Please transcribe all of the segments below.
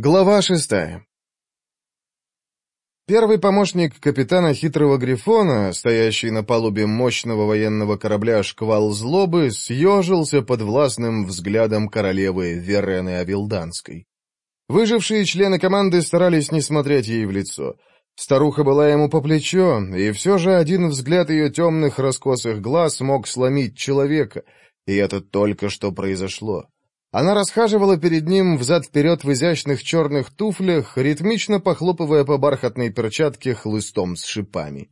Глава шестая. Первый помощник капитана хитрого Грифона, стоящий на палубе мощного военного корабля «Шквал злобы», съежился под властным взглядом королевы Верены Авилданской. Выжившие члены команды старались не смотреть ей в лицо. Старуха была ему по плечо, и все же один взгляд ее темных раскосых глаз мог сломить человека, и это только что произошло. Она расхаживала перед ним взад-вперед в изящных черных туфлях, ритмично похлопывая по бархатной перчатке хлыстом с шипами.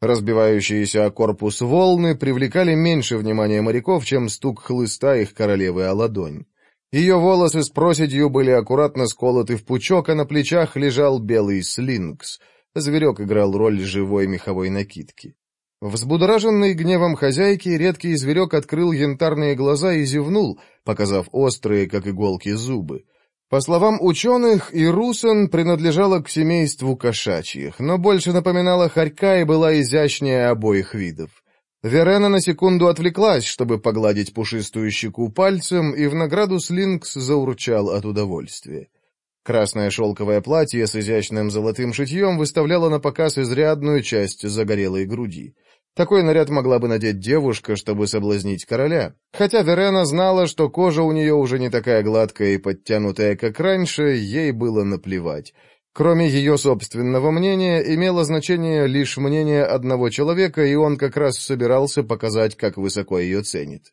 Разбивающиеся о корпус волны привлекали меньше внимания моряков, чем стук хлыста их королевы о ладонь. Ее волосы с проседью были аккуратно сколоты в пучок, а на плечах лежал белый слинкс. Зверек играл роль живой меховой накидки. Взбудораженный гневом хозяйки, редкий зверек открыл янтарные глаза и зевнул, показав острые, как иголки, зубы. По словам ученых, Ирусан принадлежала к семейству кошачьих, но больше напоминала хорька и была изящнее обоих видов. Верена на секунду отвлеклась, чтобы погладить пушистую щеку пальцем, и в награду Слинкс заурчал от удовольствия. Красное шелковое платье с изящным золотым шитьем выставляло на показ изрядную часть загорелой груди. Такой наряд могла бы надеть девушка, чтобы соблазнить короля. Хотя Верена знала, что кожа у нее уже не такая гладкая и подтянутая, как раньше, ей было наплевать. Кроме ее собственного мнения, имело значение лишь мнение одного человека, и он как раз собирался показать, как высоко ее ценит.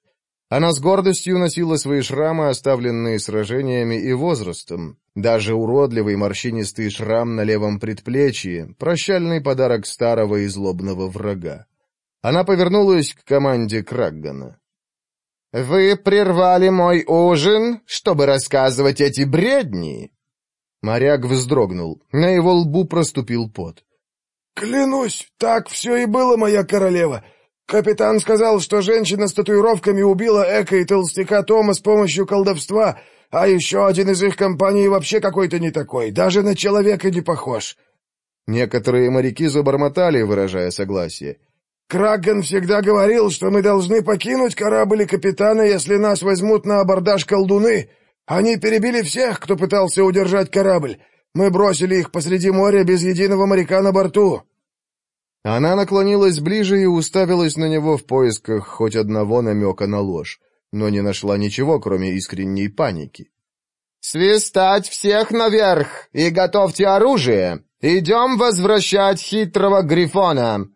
Она с гордостью носила свои шрамы, оставленные сражениями и возрастом. Даже уродливый морщинистый шрам на левом предплечье — прощальный подарок старого и злобного врага. Она повернулась к команде Краггана. «Вы прервали мой ужин, чтобы рассказывать эти бредни?» Моряк вздрогнул. На его лбу проступил пот. «Клянусь, так все и было, моя королева. Капитан сказал, что женщина с татуировками убила Эка и толстяка Тома с помощью колдовства, а еще один из их компаний вообще какой-то не такой, даже на человека не похож». Некоторые моряки забормотали, выражая согласие. Кракен всегда говорил, что мы должны покинуть корабль и капитана, если нас возьмут на абордаж колдуны. Они перебили всех, кто пытался удержать корабль. Мы бросили их посреди моря без единого моряка на борту». Она наклонилась ближе и уставилась на него в поисках хоть одного намека на ложь, но не нашла ничего, кроме искренней паники. «Свистать всех наверх и готовьте оружие! Идем возвращать хитрого Грифона!»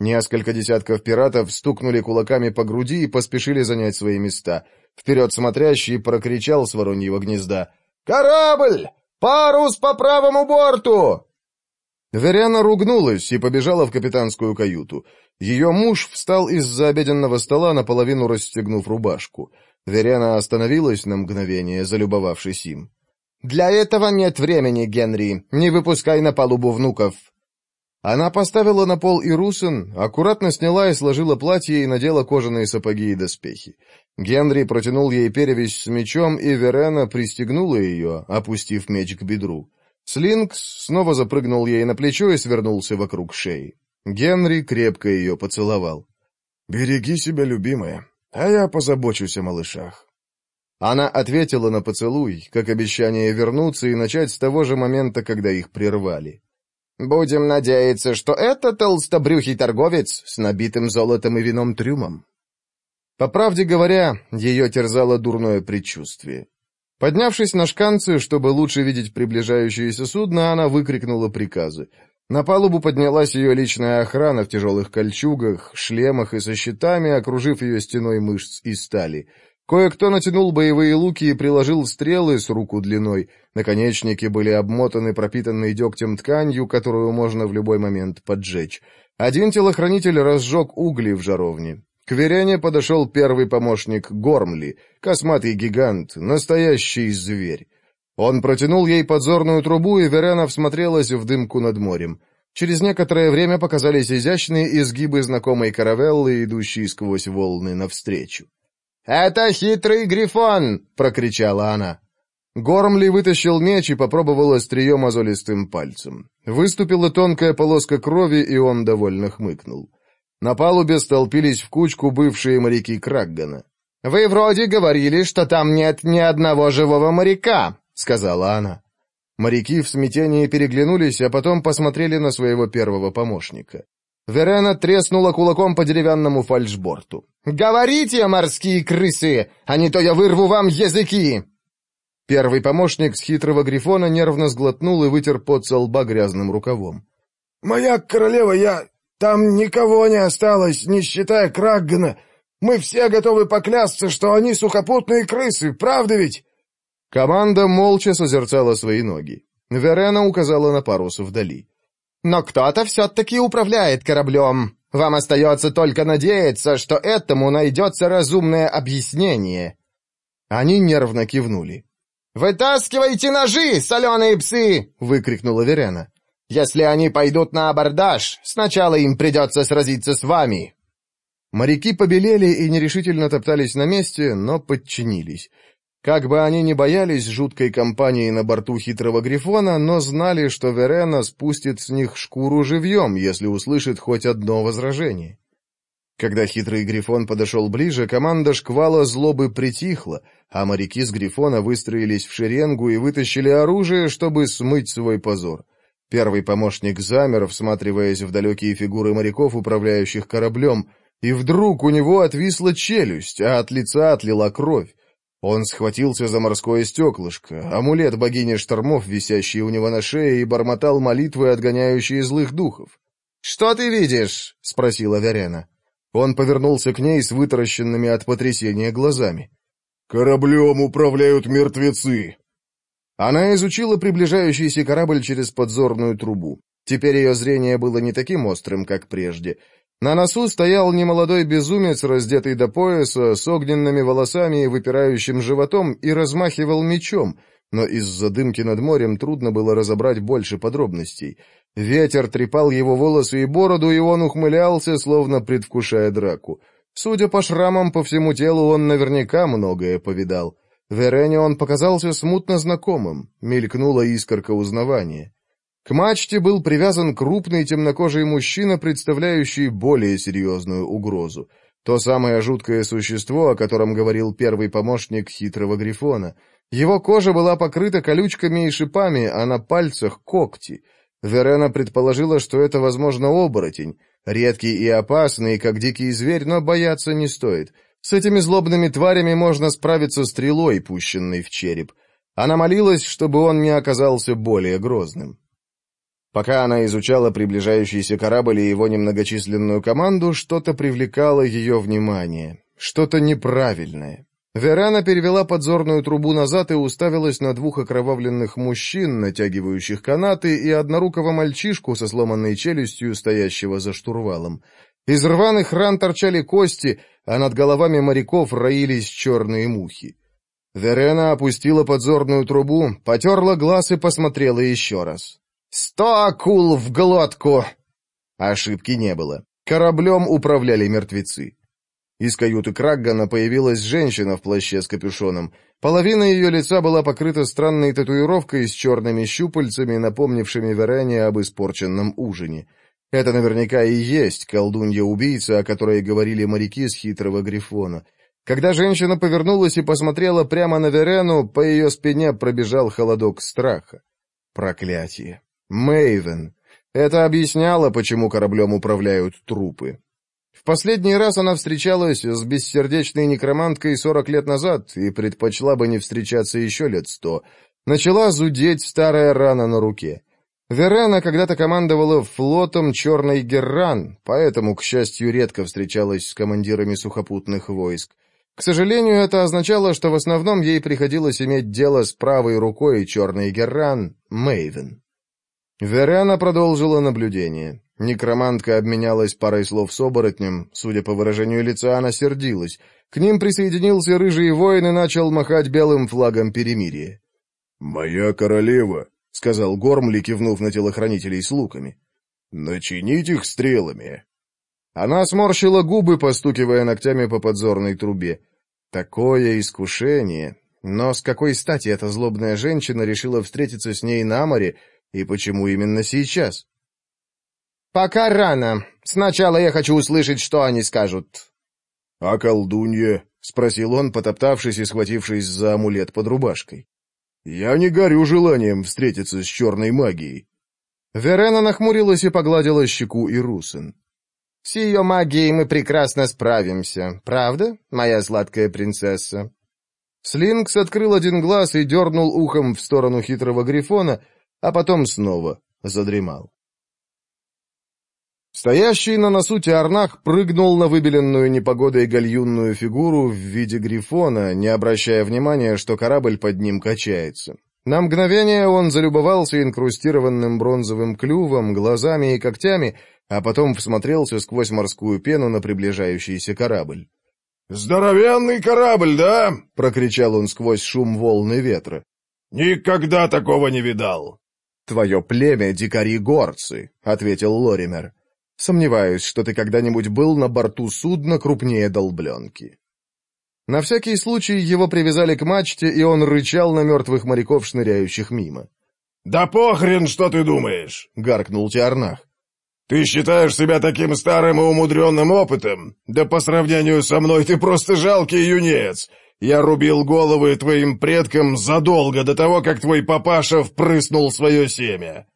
Несколько десятков пиратов стукнули кулаками по груди и поспешили занять свои места. Вперед смотрящий прокричал с вороньего гнезда. «Корабль! Парус по правому борту!» Веряна ругнулась и побежала в капитанскую каюту. Ее муж встал из-за обеденного стола, наполовину расстегнув рубашку. Веряна остановилась на мгновение, залюбовавшись им. «Для этого нет времени, Генри. Не выпускай на палубу внуков. Она поставила на пол Ирусен, аккуратно сняла и сложила платье и надела кожаные сапоги и доспехи. Генри протянул ей перевязь с мечом, и Верена пристегнула ее, опустив меч к бедру. Слинкс снова запрыгнул ей на плечо и свернулся вокруг шеи. Генри крепко ее поцеловал. «Береги себя, любимая, а я позабочусь о малышах». Она ответила на поцелуй, как обещание вернуться и начать с того же момента, когда их прервали. Будем надеяться, что это толстобрюхий торговец с набитым золотом и вином трюмом. По правде говоря, ее терзало дурное предчувствие. Поднявшись на шканцы, чтобы лучше видеть приближающееся судно, она выкрикнула приказы. На палубу поднялась ее личная охрана в тяжелых кольчугах, шлемах и со щитами, окружив ее стеной мышц и стали — Кое-кто натянул боевые луки и приложил стрелы с руку длиной. Наконечники были обмотаны пропитанной дегтем тканью, которую можно в любой момент поджечь. Один телохранитель разжег угли в жаровне. К Верене подошел первый помощник Гормли, косматый гигант, настоящий зверь. Он протянул ей подзорную трубу, и Верена всмотрелась в дымку над морем. Через некоторое время показались изящные изгибы знакомой каравеллы, идущей сквозь волны навстречу. «Это хитрый грифон!» — прокричала она. Гормли вытащил меч и попробовал острие мозолистым пальцем. Выступила тонкая полоска крови, и он довольно хмыкнул. На палубе столпились в кучку бывшие моряки Краггана. «Вы вроде говорили, что там нет ни одного живого моряка», — сказала она. Моряки в смятении переглянулись, а потом посмотрели на своего первого помощника. Верена треснула кулаком по деревянному фальшборту. «Говорите, морские крысы, а не то я вырву вам языки!» Первый помощник с хитрого грифона нервно сглотнул и вытер пот со лба грязным рукавом. «Моя королева, я... Там никого не осталось, не считая Краггана. Мы все готовы поклясться, что они сухопутные крысы, правда ведь?» Команда молча созерцала свои ноги. Верена указала на парус вдали. Но кто-то все-таки управляет кораблем. Вам остается только надеяться, что этому найдется разумное объяснение». Они нервно кивнули. «Вытаскивайте ножи, соленые псы!» — выкрикнула Верена. «Если они пойдут на абордаж, сначала им придется сразиться с вами». Моряки побелели и нерешительно топтались на месте, но подчинились. Как бы они ни боялись жуткой компании на борту хитрого Грифона, но знали, что Верена спустит с них шкуру живьем, если услышит хоть одно возражение. Когда хитрый Грифон подошел ближе, команда шквала злобы притихла, а моряки с Грифона выстроились в шеренгу и вытащили оружие, чтобы смыть свой позор. Первый помощник замер, всматриваясь в далекие фигуры моряков, управляющих кораблем, и вдруг у него отвисла челюсть, а от лица отлила кровь. Он схватился за морское стеклышко, амулет богини штормов, висящий у него на шее, и бормотал молитвы, отгоняющие злых духов. «Что ты видишь?» — спросила Верена. Он повернулся к ней с вытаращенными от потрясения глазами. «Кораблем управляют мертвецы!» Она изучила приближающийся корабль через подзорную трубу. Теперь ее зрение было не таким острым, как прежде. На носу стоял немолодой безумец, раздетый до пояса, с огненными волосами и выпирающим животом, и размахивал мечом, но из-за дымки над морем трудно было разобрать больше подробностей. Ветер трепал его волосы и бороду, и он ухмылялся, словно предвкушая драку. Судя по шрамам по всему телу, он наверняка многое повидал. Верене он показался смутно знакомым, мелькнула искорка узнавания. К мачте был привязан крупный темнокожий мужчина, представляющий более серьезную угрозу. То самое жуткое существо, о котором говорил первый помощник хитрого грифона. Его кожа была покрыта колючками и шипами, а на пальцах когти. Верена предположила, что это, возможно, оборотень. Редкий и опасный, как дикий зверь, но бояться не стоит. С этими злобными тварями можно справиться стрелой, пущенной в череп. Она молилась, чтобы он не оказался более грозным. Пока она изучала приближающийся корабль и его немногочисленную команду, что-то привлекало ее внимание, что-то неправильное. Верана перевела подзорную трубу назад и уставилась на двух окровавленных мужчин, натягивающих канаты, и однорукого мальчишку со сломанной челюстью, стоящего за штурвалом. Из рваных ран торчали кости, а над головами моряков роились черные мухи. Верена опустила подзорную трубу, потерла глаз и посмотрела еще раз. «Сто акул в глотку!» Ошибки не было. Кораблем управляли мертвецы. Из каюты Краггана появилась женщина в плаще с капюшоном. Половина ее лица была покрыта странной татуировкой с черными щупальцами, напомнившими Верене об испорченном ужине. Это наверняка и есть колдунья-убийца, о которой говорили моряки с хитрого Грифона. Когда женщина повернулась и посмотрела прямо на Верену, по ее спине пробежал холодок страха. Проклятие. Мэйвен. Это объясняло, почему кораблем управляют трупы. В последний раз она встречалась с бессердечной некроманткой сорок лет назад и предпочла бы не встречаться еще лет сто. Начала зудеть старая рана на руке. Верена когда-то командовала флотом «Черный Герран», поэтому, к счастью, редко встречалась с командирами сухопутных войск. К сожалению, это означало, что в основном ей приходилось иметь дело с правой рукой «Черный Герран» Мэйвен. Верена продолжила наблюдение. Некромантка обменялась парой слов с оборотнем. Судя по выражению лица, она сердилась. К ним присоединился рыжий воин и начал махать белым флагом перемирия. «Моя королева», — сказал Гормли, кивнув на телохранителей с луками. «Начинить их стрелами». Она сморщила губы, постукивая ногтями по подзорной трубе. «Такое искушение! Но с какой стати эта злобная женщина решила встретиться с ней на море, — и почему именно сейчас? «Пока рано. Сначала я хочу услышать, что они скажут». «А колдунья?» — спросил он, потоптавшись и схватившись за амулет под рубашкой. «Я не горю желанием встретиться с черной магией». Верена нахмурилась и погладила щеку Ирусин. «С ее магией мы прекрасно справимся, правда, моя сладкая принцесса?» Слинкс открыл один глаз и дернул ухом в сторону хитрого грифона, а потом снова задремал. Стоящий на носу Тиарнах прыгнул на выбеленную непогодой гальюнную фигуру в виде грифона, не обращая внимания, что корабль под ним качается. На мгновение он залюбовался инкрустированным бронзовым клювом, глазами и когтями, а потом всмотрелся сквозь морскую пену на приближающийся корабль. «Здоровенный корабль, да?» — прокричал он сквозь шум волны ветра. «Никогда такого не видал!» «Твое племя — дикари-горцы», — ответил Лоример. «Сомневаюсь, что ты когда-нибудь был на борту судна крупнее долбленки». На всякий случай его привязали к мачте, и он рычал на мертвых моряков, шныряющих мимо. «Да похрен, что ты думаешь!» — гаркнул Тиарнах. «Ты считаешь себя таким старым и умудренным опытом? Да по сравнению со мной ты просто жалкий юнец! Я рубил головы твоим предкам задолго до того, как твой папаша впрыснул свое семя.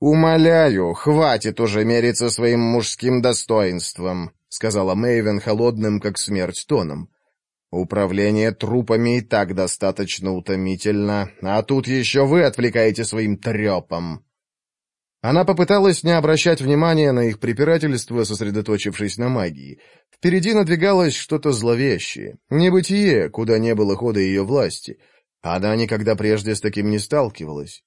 Умоляю, хватит уже мериться своим мужским достоинством, сказала Мэйвен холодным, как смерть, тоном. Управление трупами и так достаточно утомительно, а тут еще вы отвлекаете своим трепом. Она попыталась не обращать внимания на их препирательство, сосредоточившись на магии. Впереди надвигалось что-то зловещее, небытие, куда не было хода ее власти. Она никогда прежде с таким не сталкивалась.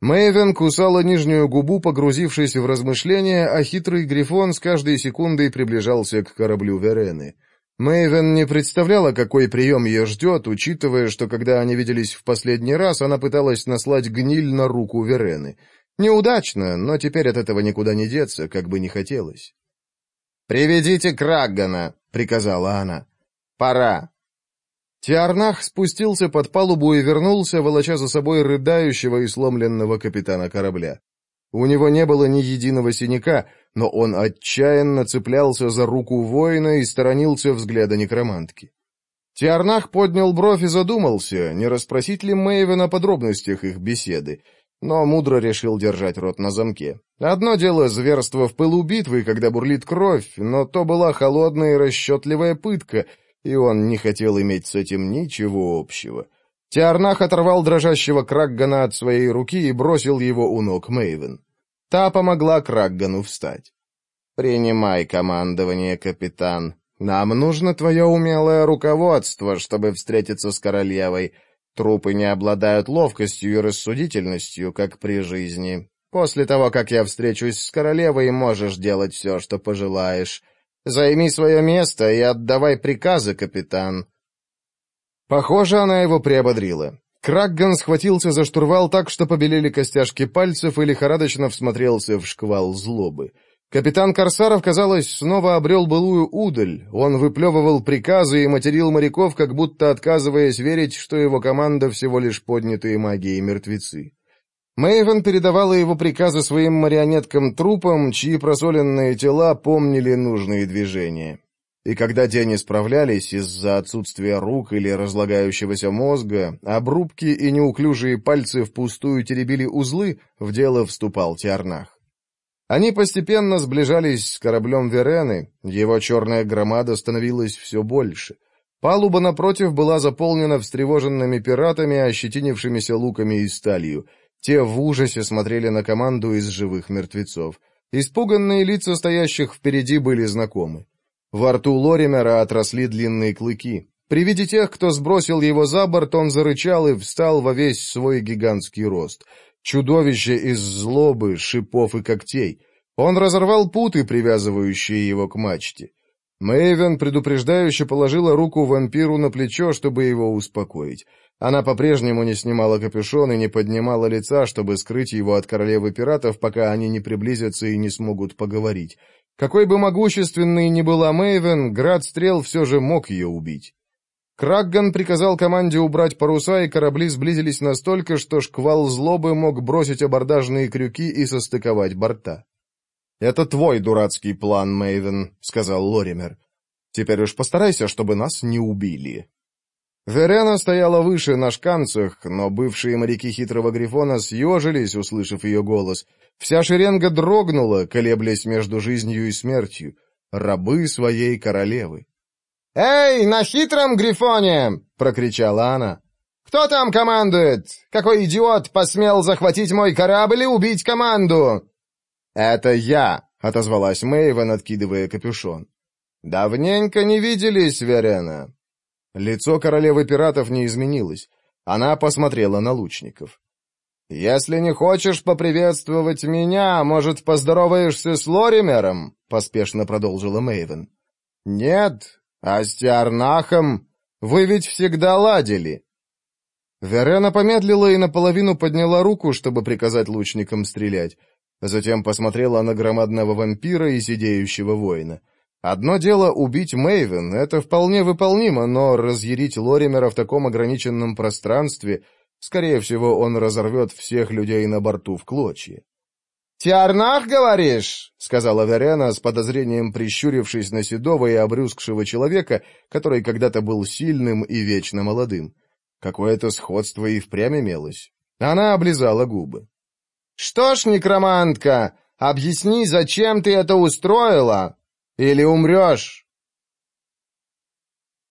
Мэйвен кусала нижнюю губу, погрузившись в размышления, а хитрый грифон с каждой секундой приближался к кораблю Верены. Мэйвен не представляла, какой прием ее ждет, учитывая, что когда они виделись в последний раз, она пыталась наслать гниль на руку Верены — Неудачно, но теперь от этого никуда не деться, как бы не хотелось. «Приведите Краггана!» — приказала она. «Пора!» Тиарнах спустился под палубу и вернулся, волоча за собой рыдающего и сломленного капитана корабля. У него не было ни единого синяка, но он отчаянно цеплялся за руку воина и сторонился взгляда некромантки. Тиарнах поднял бровь и задумался, не расспросить ли Мэйвен о подробностях их беседы но мудро решил держать рот на замке. Одно дело зверство в пылу битвы, когда бурлит кровь, но то была холодная и расчетливая пытка, и он не хотел иметь с этим ничего общего. Тиарнах оторвал дрожащего Краггана от своей руки и бросил его у ног Мэйвен. Та помогла Краггану встать. «Принимай командование, капитан. Нам нужно твое умелое руководство, чтобы встретиться с королевой». Трупы не обладают ловкостью и рассудительностью, как при жизни. После того, как я встречусь с королевой, можешь делать все, что пожелаешь. Займи свое место и отдавай приказы, капитан». Похоже, она его приободрила. Кракган схватился за штурвал так, что побелели костяшки пальцев и лихорадочно всмотрелся в шквал злобы. Капитан Корсаров, казалось, снова обрел былую удаль. Он выплевывал приказы и материл моряков, как будто отказываясь верить, что его команда всего лишь поднятые магией мертвецы. Мэйвен передавала его приказы своим марионеткам-трупам, чьи просоленные тела помнили нужные движения. И когда те не справлялись из-за отсутствия рук или разлагающегося мозга, обрубки и неуклюжие пальцы впустую теребили узлы, в дело вступал Тиарнах. Они постепенно сближались с кораблем Верены, его черная громада становилась все больше. Палуба напротив была заполнена встревоженными пиратами, ощетинившимися луками и сталью. Те в ужасе смотрели на команду из живых мертвецов. Испуганные лица стоящих впереди были знакомы. Во рту Лоримера отросли длинные клыки. При виде тех, кто сбросил его за борт, он зарычал и встал во весь свой гигантский рост — чудовище из злобы, шипов и когтей. Он разорвал путы, привязывающие его к мачте. Мэйвен предупреждающе положила руку вампиру на плечо, чтобы его успокоить. Она по-прежнему не снимала капюшон и не поднимала лица, чтобы скрыть его от королевы пиратов, пока они не приблизятся и не смогут поговорить. Какой бы могущественной ни была Мэйвен, град стрел все же мог ее убить. Крагган приказал команде убрать паруса, и корабли сблизились настолько, что шквал злобы мог бросить абордажные крюки и состыковать борта. «Это твой дурацкий план, Мэйвен», — сказал Лоример. «Теперь уж постарайся, чтобы нас не убили». Верена стояла выше на шканцах, но бывшие моряки хитрого грифона съежились, услышав ее голос. Вся шеренга дрогнула, колеблясь между жизнью и смертью. Рабы своей королевы. «Эй, на хитром Грифоне!» — прокричала она. «Кто там командует? Какой идиот посмел захватить мой корабль и убить команду?» «Это я!» — отозвалась Мэйвен, откидывая капюшон. «Давненько не виделись, Верена». Лицо королевы пиратов не изменилось. Она посмотрела на лучников. «Если не хочешь поприветствовать меня, может, поздороваешься с Лоримером?» — поспешно продолжила Мэйвен. «Нет, а с «Астиарнахом вы ведь всегда ладили!» Верена помедлила и наполовину подняла руку, чтобы приказать лучникам стрелять. Затем посмотрела на громадного вампира и сидеющего воина. Одно дело убить Мэйвен, это вполне выполнимо, но разъярить Лоримера в таком ограниченном пространстве, скорее всего, он разорвет всех людей на борту в клочья. «Тиарнах, говоришь?» — сказала Верена с подозрением, прищурившись на седого и обрюзгшего человека, который когда-то был сильным и вечно молодым. Какое-то сходство и впрямь имелось. Она облизала губы. «Что ж, некромантка, объясни, зачем ты это устроила? Или умрешь?»